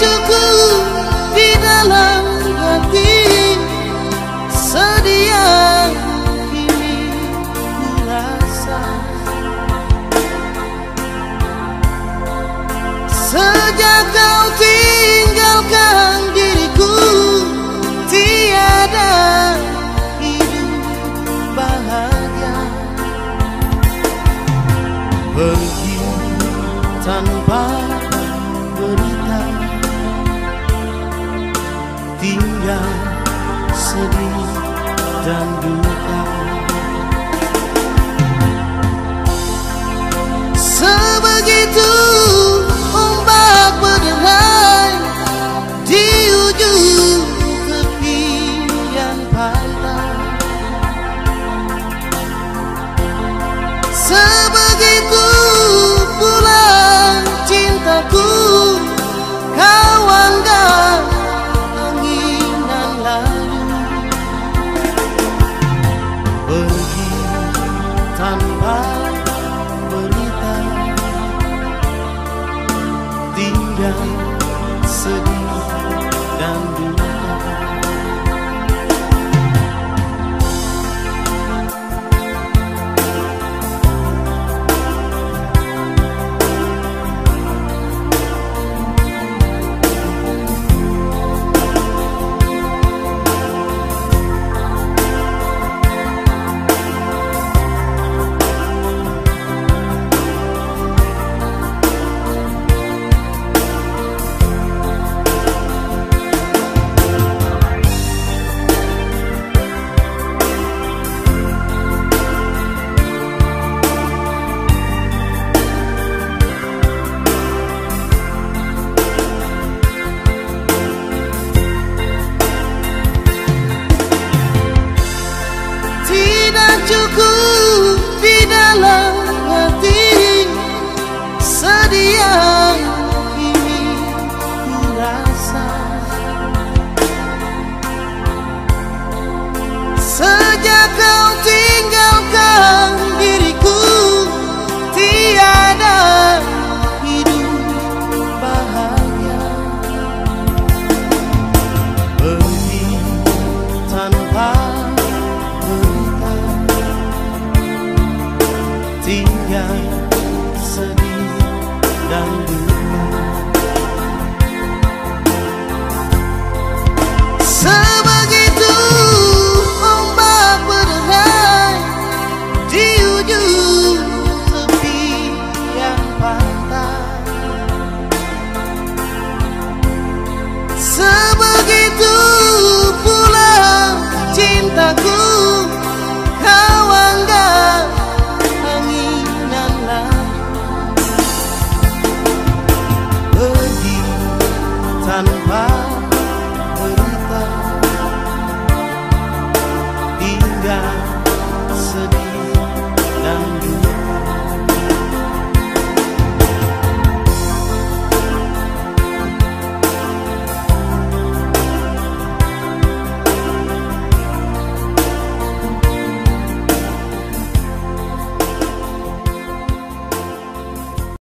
rinduku di dalam hati sedia ini kurasa. Sejak kau tinggalkan diriku tiada hidup bahagia. Pergi tanpa tinggal sedih dan duka. sedih dan duka 就哭等 down.